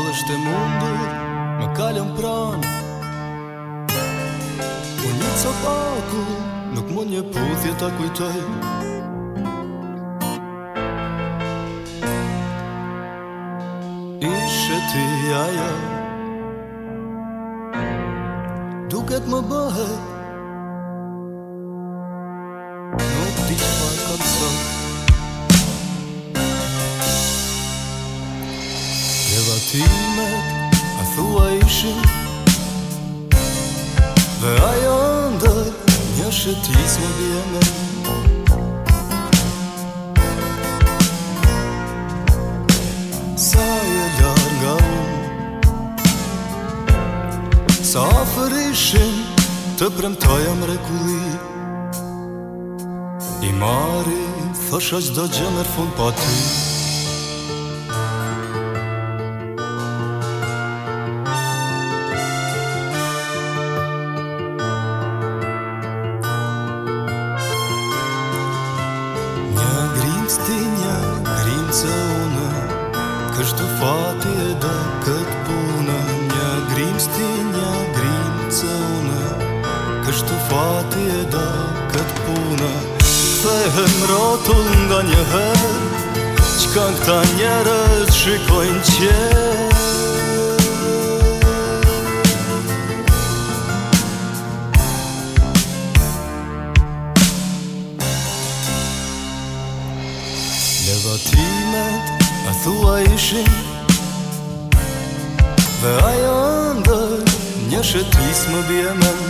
Balësht e mundur, më kalëm pranë Unë një copaku, nuk më një puthje ta kujtoj Ishe ti aja Duket më bëhet kushtimet A thua ishi Dhe ajo ndër Një shëtis më bjene Sa e ljarë nga unë Sa afer ishim Të premtoja më rekulli I marim Thosha qdo gjemër fund pa ty Sa e ljarë se une Kështu fati e do këtë punë Një grim sti një grim se une Kështu fati e do këtë punë Kthehem rotu nga një herë Qka këta njerët shikojnë qërë Edhe a e thua ishin Dhe ajo ndër një shëtis më bjemen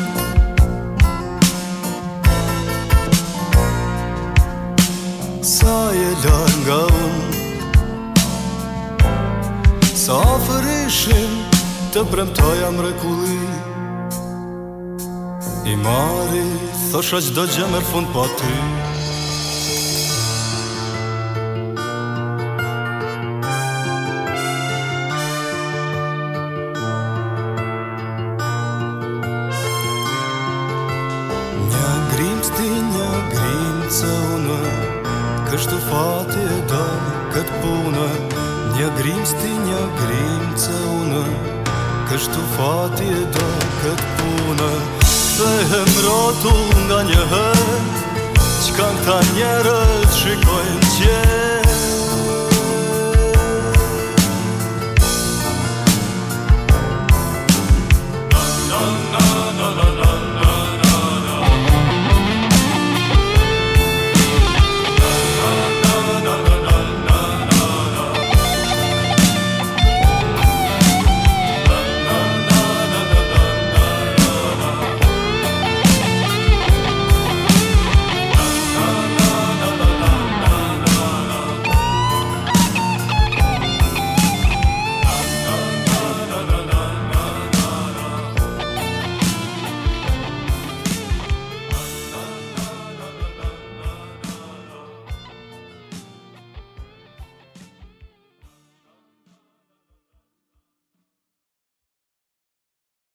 Sa je lën nga un Sa afërishin të premtoja më rekulli I mari, thosha qdo gjemër fund pa po ty Kështu fati e da këtë punë Një grimës ti një grimë cë unë Kështu fati e da këtë punë Dhe e më nga një hëtë Që kanë ta njerët shikojnë qëtë